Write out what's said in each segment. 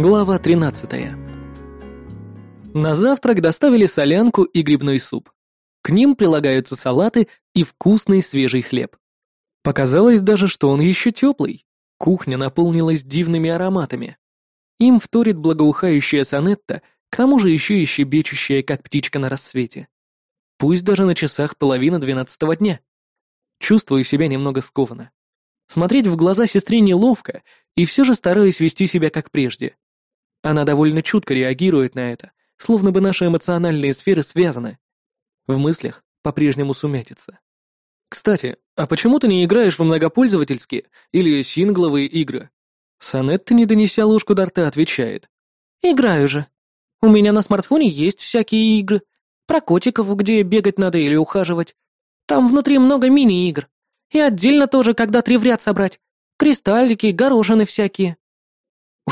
Глава 13. На завтрак доставили солянку и грибной суп. К ним прилагаются салаты и вкусный свежий хлеб. Показалось даже, что он еще теплый. Кухня наполнилась дивными ароматами. Им вторит благоухающая сонетта, к тому же еще и щебечущая, как птичка на рассвете. Пусть даже на часах половина двенадцатого дня. Чувствую себя немного скованно. Смотреть в глаза сестре неловко, и все же стараюсь вести себя как прежде. Она довольно чутко реагирует на это, словно бы наши эмоциональные сферы связаны. В мыслях по-прежнему сумятится. Кстати, а почему ты не играешь в многопользовательские или сингловые игры? Санетта, не донеся ложку до рта, отвечает. Играю же. У меня на смартфоне есть всякие игры. Про котиков, где бегать надо или ухаживать. Там внутри много мини-игр. И отдельно тоже, когда три в ряд собрать. Кристаллики, горошины всякие.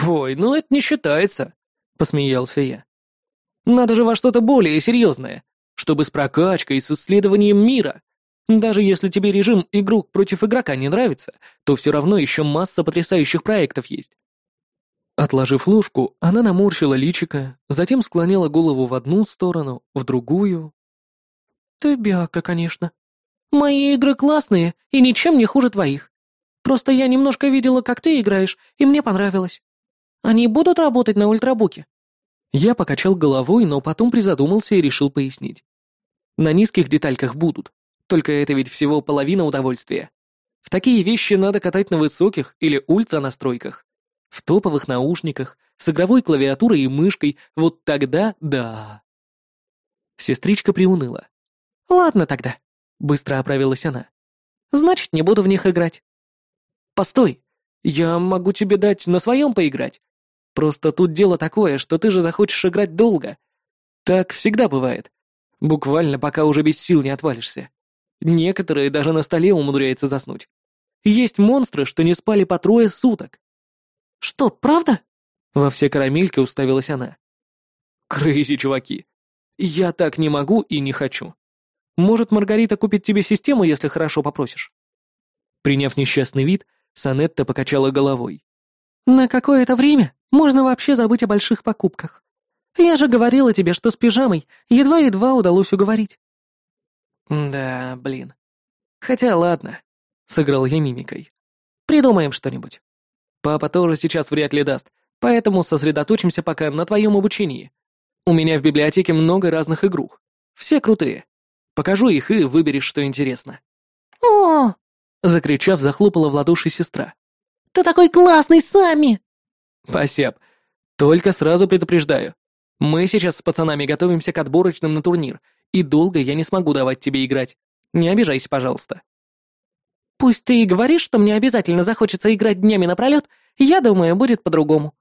«Ой, ну это не считается», — посмеялся я. «Надо же во что-то более серьезное, чтобы с прокачкой, с исследованием мира. Даже если тебе режим игрок против игрока не нравится, то все равно еще масса потрясающих проектов есть». Отложив ложку, она наморщила личико, затем склонила голову в одну сторону, в другую. «Ты бяка, конечно. Мои игры классные и ничем не хуже твоих. Просто я немножко видела, как ты играешь, и мне понравилось. Они будут работать на ультрабуке?» Я покачал головой, но потом призадумался и решил пояснить. На низких детальках будут, только это ведь всего половина удовольствия. В такие вещи надо катать на высоких или ультра настройках. В топовых наушниках, с игровой клавиатурой и мышкой, вот тогда да. Сестричка приуныла. «Ладно тогда», — быстро оправилась она. «Значит, не буду в них играть». «Постой! Я могу тебе дать на своем поиграть. Просто тут дело такое, что ты же захочешь играть долго. Так всегда бывает. Буквально пока уже без сил не отвалишься. Некоторые даже на столе умудряются заснуть. Есть монстры, что не спали по трое суток. Что, правда? Во все карамельки уставилась она. Крейзи, чуваки. Я так не могу и не хочу. Может, Маргарита купит тебе систему, если хорошо попросишь? Приняв несчастный вид, Санетта покачала головой. На какое-то время можно вообще забыть о больших покупках. Я же говорила тебе, что с пижамой едва-едва удалось уговорить». «Да, блин. Хотя ладно», — сыграл я мимикой. «Придумаем что-нибудь. Папа тоже сейчас вряд ли даст, поэтому сосредоточимся пока на твоем обучении. У меня в библиотеке много разных игрух. Все крутые. Покажу их и выберешь, что интересно». «О!» — закричав, захлопала в ладоши сестра. «Ты такой классный, Сами!» «Спасибо. Только сразу предупреждаю. Мы сейчас с пацанами готовимся к отборочным на турнир, и долго я не смогу давать тебе играть. Не обижайся, пожалуйста». «Пусть ты и говоришь, что мне обязательно захочется играть днями напролет, я думаю, будет по-другому.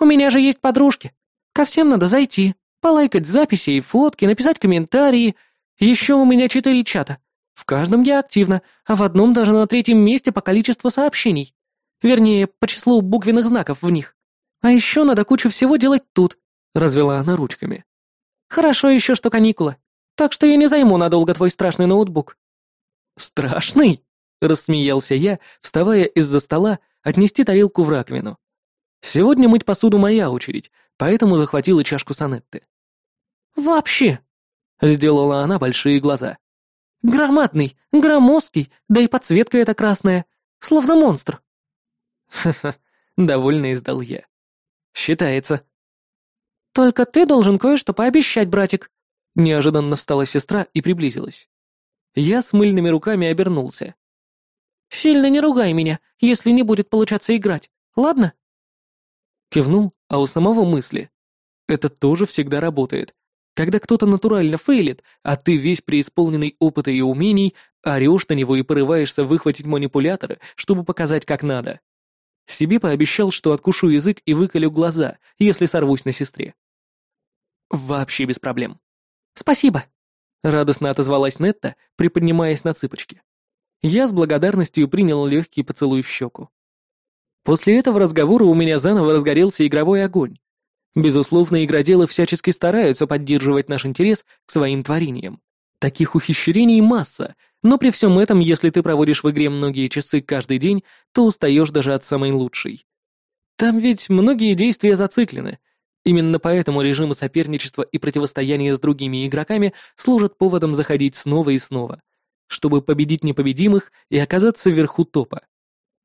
У меня же есть подружки. Ко всем надо зайти, полайкать записи и фотки, написать комментарии. Еще у меня четыре чата. В каждом я активна, а в одном даже на третьем месте по количеству сообщений. Вернее, по числу буквенных знаков в них. А еще надо кучу всего делать тут», — развела она ручками. «Хорошо еще, что каникулы. Так что я не займу надолго твой страшный ноутбук». «Страшный?» — рассмеялся я, вставая из-за стола, отнести тарелку в раковину. «Сегодня мыть посуду моя очередь, поэтому захватила чашку сонетты». «Вообще!» — сделала она большие глаза. «Громадный, громоздкий, да и подсветка эта красная, словно монстр». Довольно издал я. «Считается». «Только ты должен кое-что пообещать, братик». Неожиданно встала сестра и приблизилась. Я с мыльными руками обернулся. «Сильно не ругай меня, если не будет получаться играть, ладно?» Кивнул, а у самого мысли. Это тоже всегда работает. Когда кто-то натурально фейлит, а ты весь преисполненный опыта и умений, орешь на него и порываешься выхватить манипуляторы, чтобы показать как надо. Себе пообещал, что откушу язык и выколю глаза, если сорвусь на сестре. Вообще без проблем. Спасибо. Радостно отозвалась Нетта, приподнимаясь на цыпочки. Я с благодарностью принял легкий поцелуй в щеку. После этого разговора у меня заново разгорелся игровой огонь. Безусловно, игроделы всячески стараются поддерживать наш интерес к своим творениям. Таких ухищрений масса, но при всем этом, если ты проводишь в игре многие часы каждый день, то устаешь даже от самой лучшей. Там ведь многие действия зациклены. Именно поэтому режимы соперничества и противостояния с другими игроками служат поводом заходить снова и снова, чтобы победить непобедимых и оказаться вверху топа.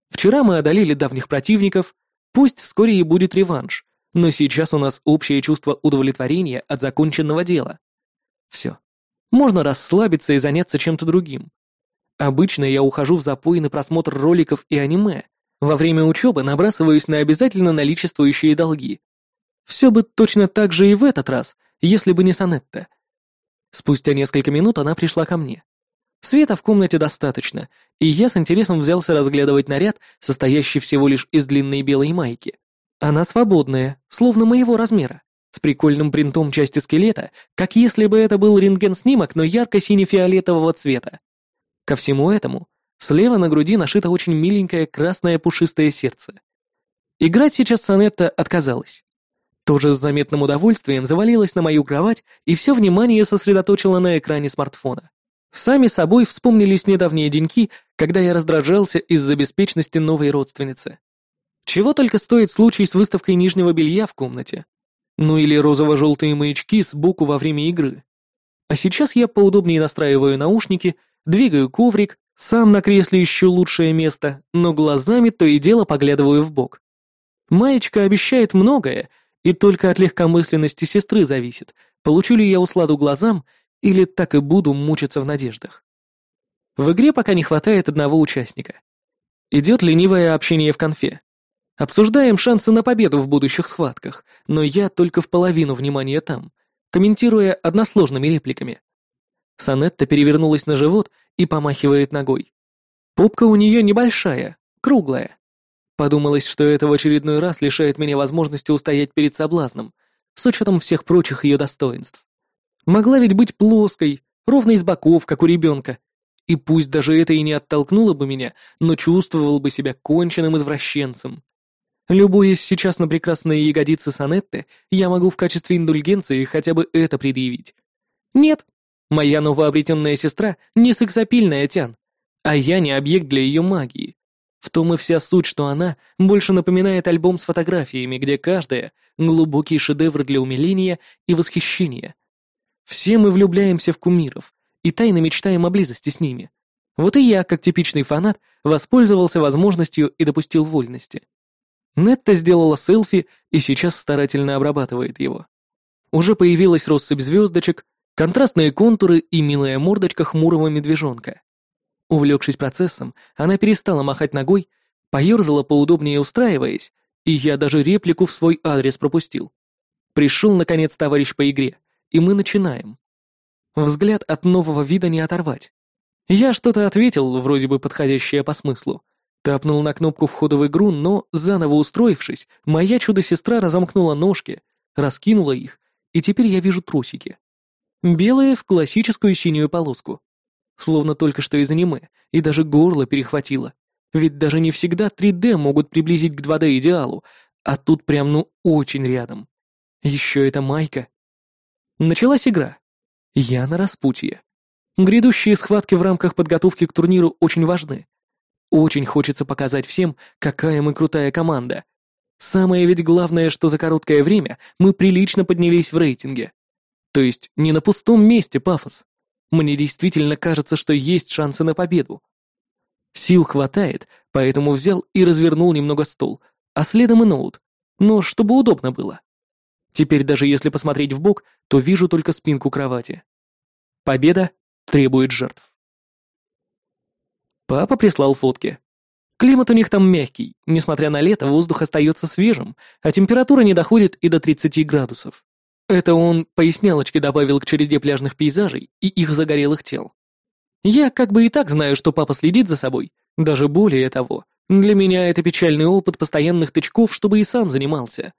Вчера мы одолели давних противников, пусть вскоре и будет реванш, но сейчас у нас общее чувство удовлетворения от законченного дела. Все. Можно расслабиться и заняться чем-то другим. Обычно я ухожу в запой на просмотр роликов и аниме. Во время учебы набрасываюсь на обязательно наличествующие долги. Все бы точно так же и в этот раз, если бы не Санетта. Спустя несколько минут она пришла ко мне. Света в комнате достаточно, и я с интересом взялся разглядывать наряд, состоящий всего лишь из длинной белой майки. Она свободная, словно моего размера, прикольным принтом части скелета, как если бы это был рентген-снимок, но ярко-сине-фиолетового цвета. Ко всему этому, слева на груди нашито очень миленькое красное пушистое сердце. Играть сейчас Санетта отказалась. Тоже с заметным удовольствием завалилась на мою кровать и все внимание сосредоточила на экране смартфона. Сами собой вспомнились недавние деньки, когда я раздражался из-за беспечности новой родственницы. Чего только стоит случай с выставкой нижнего белья в комнате. Ну или розово-желтые маячки сбоку во время игры. А сейчас я поудобнее настраиваю наушники, двигаю коврик, сам на кресле ищу лучшее место, но глазами то и дело поглядываю в бок. Маечка обещает многое, и только от легкомысленности сестры зависит, получу ли я усладу глазам или так и буду мучиться в надеждах. В игре пока не хватает одного участника. Идет ленивое общение в конфе. Обсуждаем шансы на победу в будущих схватках, но я только в половину внимания там, комментируя односложными репликами. Санетта перевернулась на живот и помахивает ногой. Попка у нее небольшая, круглая. Подумалось, что это в очередной раз лишает меня возможности устоять перед соблазном, с учетом всех прочих ее достоинств. Могла ведь быть плоской, ровной с боков, как у ребенка. И пусть даже это и не оттолкнуло бы меня, но чувствовал бы себя конченным извращенцем. Любуясь сейчас на прекрасные ягодицы Санетты, я могу в качестве индульгенции хотя бы это предъявить. Нет, моя новообретенная сестра не сексапильная тян, а я не объект для ее магии. В том и вся суть, что она больше напоминает альбом с фотографиями, где каждая — глубокий шедевр для умиления и восхищения. Все мы влюбляемся в кумиров и тайно мечтаем о близости с ними. Вот и я, как типичный фанат, воспользовался возможностью и допустил вольности. Нетта сделала селфи и сейчас старательно обрабатывает его. Уже появилась россыпь звездочек, контрастные контуры и милая мордочка хмурого медвежонка. Увлекшись процессом, она перестала махать ногой, поерзала поудобнее устраиваясь, и я даже реплику в свой адрес пропустил. Пришел, наконец, товарищ по игре, и мы начинаем. Взгляд от нового вида не оторвать. Я что-то ответил, вроде бы подходящее по смыслу. Тапнул на кнопку входа в игру, но, заново устроившись, моя чудо-сестра разомкнула ножки, раскинула их, и теперь я вижу трусики. Белые в классическую синюю полоску. Словно только что из аниме, и даже горло перехватило. Ведь даже не всегда 3D могут приблизить к 2D идеалу, а тут прям ну очень рядом. Еще эта майка. Началась игра. Я на распутье. Грядущие схватки в рамках подготовки к турниру очень важны. Очень хочется показать всем, какая мы крутая команда. Самое ведь главное, что за короткое время мы прилично поднялись в рейтинге. То есть не на пустом месте пафос. Мне действительно кажется, что есть шансы на победу. Сил хватает, поэтому взял и развернул немного стол, а следом и ноут, но чтобы удобно было. Теперь даже если посмотреть в бок, то вижу только спинку кровати. Победа требует жертв. Папа прислал фотки. Климат у них там мягкий, несмотря на лето, воздух остается свежим, а температура не доходит и до 30 градусов. Это он пояснялочки добавил к череде пляжных пейзажей и их загорелых тел. Я как бы и так знаю, что папа следит за собой, даже более того. Для меня это печальный опыт постоянных тычков, чтобы и сам занимался.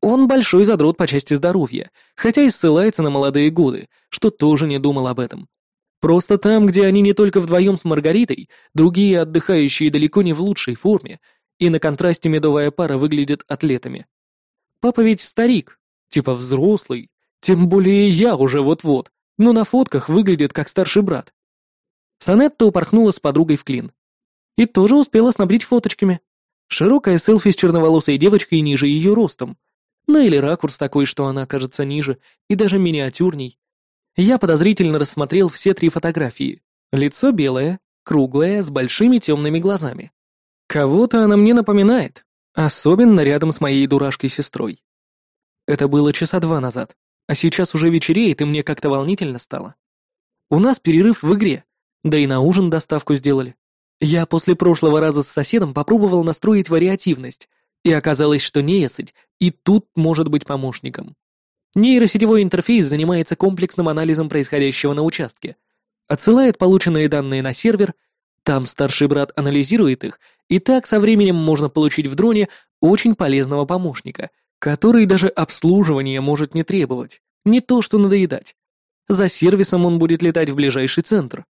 Он большой задрот по части здоровья, хотя и ссылается на молодые годы, что тоже не думал об этом. Просто там, где они не только вдвоем с Маргаритой, другие отдыхающие далеко не в лучшей форме, и на контрасте медовая пара выглядит атлетами. Папа ведь старик, типа взрослый, тем более я уже вот-вот, но на фотках выглядит как старший брат. Санетта упорхнула с подругой в клин. И тоже успела снабдить фоточками. Широкая селфи с черноволосой девочкой ниже ее ростом. Ну или ракурс такой, что она кажется ниже и даже миниатюрней. Я подозрительно рассмотрел все три фотографии. Лицо белое, круглое, с большими темными глазами. Кого-то она мне напоминает, особенно рядом с моей дурашкой-сестрой. Это было часа два назад, а сейчас уже вечереет, и мне как-то волнительно стало. У нас перерыв в игре, да и на ужин доставку сделали. Я после прошлого раза с соседом попробовал настроить вариативность, и оказалось, что нейросеть и тут может быть помощником. Нейросетевой интерфейс занимается комплексным анализом происходящего на участке, отсылает полученные данные на сервер, там старший брат анализирует их, и так со временем можно получить в дроне очень полезного помощника, который даже обслуживание может не требовать, не то что надоедать. За сервисом он будет летать в ближайший центр.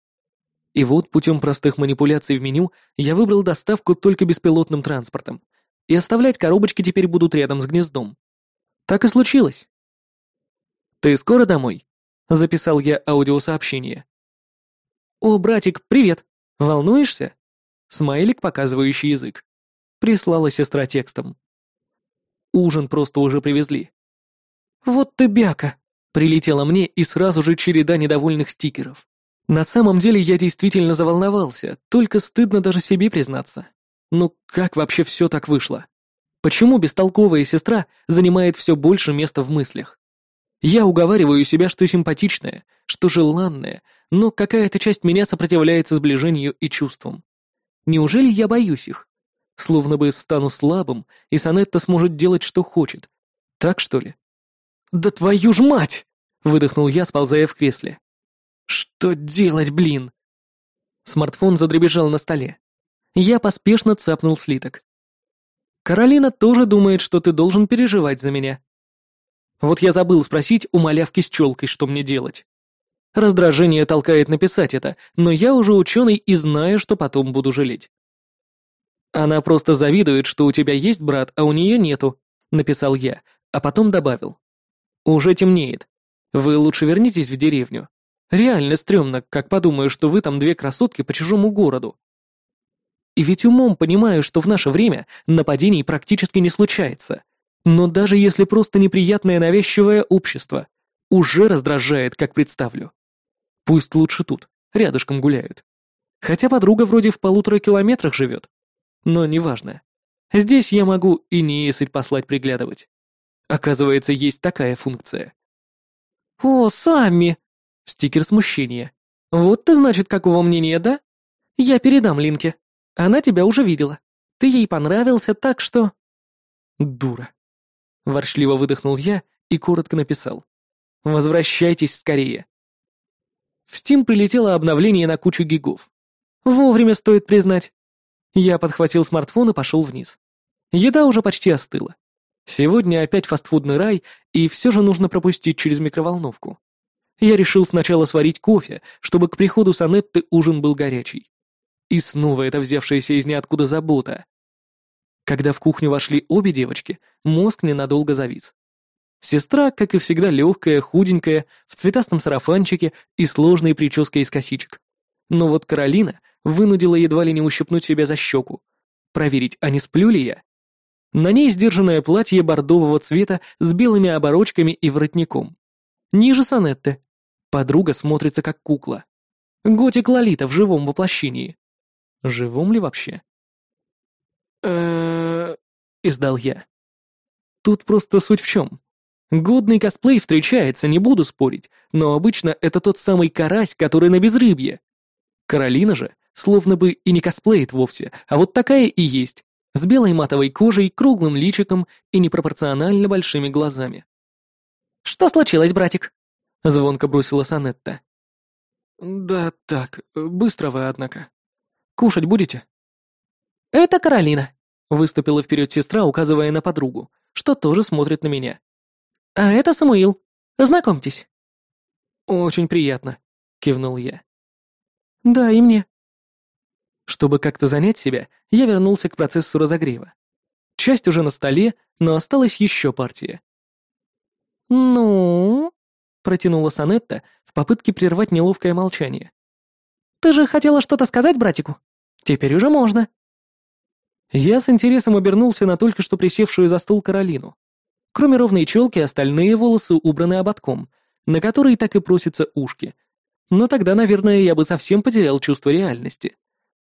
И вот путем простых манипуляций в меню я выбрал доставку только беспилотным транспортом, и оставлять коробочки теперь будут рядом с гнездом. Так и случилось. «Ты скоро домой?» — записал я аудиосообщение. «О, братик, привет! Волнуешься?» Смайлик, показывающий язык. Прислала сестра текстом. Ужин просто уже привезли. «Вот ты бяка!» Прилетела мне и сразу же череда недовольных стикеров. На самом деле я действительно заволновался, только стыдно даже себе признаться. Ну как вообще все так вышло? Почему бестолковая сестра занимает все больше места в мыслях? Я уговариваю себя, что симпатичная, что желанная, но какая-то часть меня сопротивляется сближению и чувствам. Неужели я боюсь их? Словно бы стану слабым, и Санетта сможет делать, что хочет. Так что ли? «Да твою ж мать!» — выдохнул я, сползая в кресле. Что делать, блин? Смартфон задребежал на столе. Я поспешно цапнул слиток. Каролина тоже думает, что ты должен переживать за меня. Вот я забыл спросить у малявки с челкой, что мне делать. Раздражение толкает написать это, но я уже ученый и знаю, что потом буду жалеть. Она просто завидует, что у тебя есть брат, а у нее нету, написал я, а потом добавил. Уже темнеет. Вы лучше вернитесь в деревню. Реально стрёмно, как подумаю, что вы там две красотки по чужому городу. И ведь умом понимаю, что в наше время нападений практически не случается. Но даже если просто неприятное навязчивое общество, уже раздражает, как представлю. Пусть лучше тут, рядышком гуляют. Хотя подруга вроде в полутора километрах живет. Но неважно. Здесь я могу и неесыть послать приглядывать. Оказывается, есть такая функция. «О, Самми!» Стикер смущения. «Вот ты, значит, какого мнения, да? Я передам Линке. Она тебя уже видела. Ты ей понравился, так что...» «Дура». Воршливо выдохнул я и коротко написал. «Возвращайтесь скорее». В Steam прилетело обновление на кучу гигов. Вовремя стоит признать. Я подхватил смартфон и пошел вниз. Еда уже почти остыла. Сегодня опять фастфудный рай, и все же нужно пропустить через микроволновку. Я решил сначала сварить кофе, чтобы к приходу Санетты ужин был горячий. И снова это взявшаяся из ниоткуда забота. Когда в кухню вошли обе девочки, мозг ненадолго завис. Сестра, как и всегда, легкая, худенькая, в цветастом сарафанчике и сложной прической из косичек. Но вот Каролина вынудила едва ли не ущипнуть себя за щеку. Проверить, а не сплю ли я? На ней сдержанное платье бордового цвета с белыми оборочками и воротником. Ниже Санетты, Подруга смотрится как кукла. Готик Лолита в живом воплощении. Живом ли вообще? Э издал я. Тут просто суть в чем. Годный косплей встречается, не буду спорить, но обычно это тот самый карась, который на безрыбье. Каролина же словно бы и не косплеит вовсе, а вот такая и есть, с белой матовой кожей, круглым личиком и непропорционально большими глазами. «Что случилось, братик?» — звонко бросила Санетта. «Да так, быстро вы, однако. Кушать будете?» «Это Каролина», — выступила вперед сестра, указывая на подругу, что тоже смотрит на меня. «А это Самуил. Знакомьтесь». «Очень приятно», — кивнул я. «Да, и мне». Чтобы как-то занять себя, я вернулся к процессу разогрева. Часть уже на столе, но осталась еще партия. «Ну?» протянула Санетта в попытке прервать неловкое молчание. «Ты же хотела что-то сказать братику? Теперь уже можно». Я с интересом обернулся на только что присевшую за стол Каролину. Кроме ровной челки, остальные волосы убраны ободком, на который так и просятся ушки. Но тогда, наверное, я бы совсем потерял чувство реальности.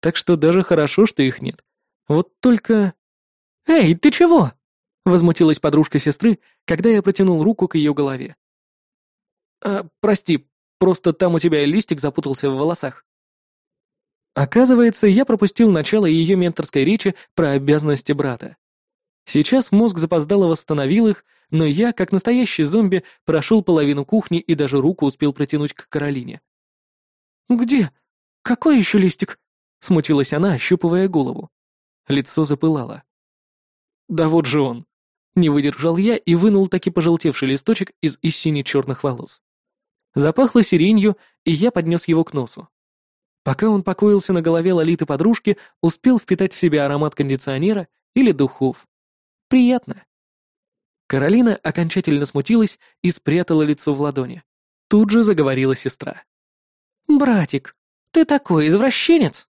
Так что даже хорошо, что их нет. Вот только... «Эй, ты чего?» — возмутилась подружка сестры, когда я протянул руку к ее голове. «А, прости, просто там у тебя листик запутался в волосах». Оказывается, я пропустил начало ее менторской речи про обязанности брата. Сейчас мозг запоздало восстановил их, но я, как настоящий зомби, прошел половину кухни и даже руку успел протянуть к Каролине. «Где? Какой еще листик?» — смутилась она, ощупывая голову. Лицо запылало. «Да вот же он!» Не выдержал я и вынул таки пожелтевший листочек из истине черных волос. Запахло сиренью, и я поднес его к носу. Пока он покоился на голове Лолиты-подружки, успел впитать в себя аромат кондиционера или духов. Приятно. Каролина окончательно смутилась и спрятала лицо в ладони. Тут же заговорила сестра. «Братик, ты такой извращенец!»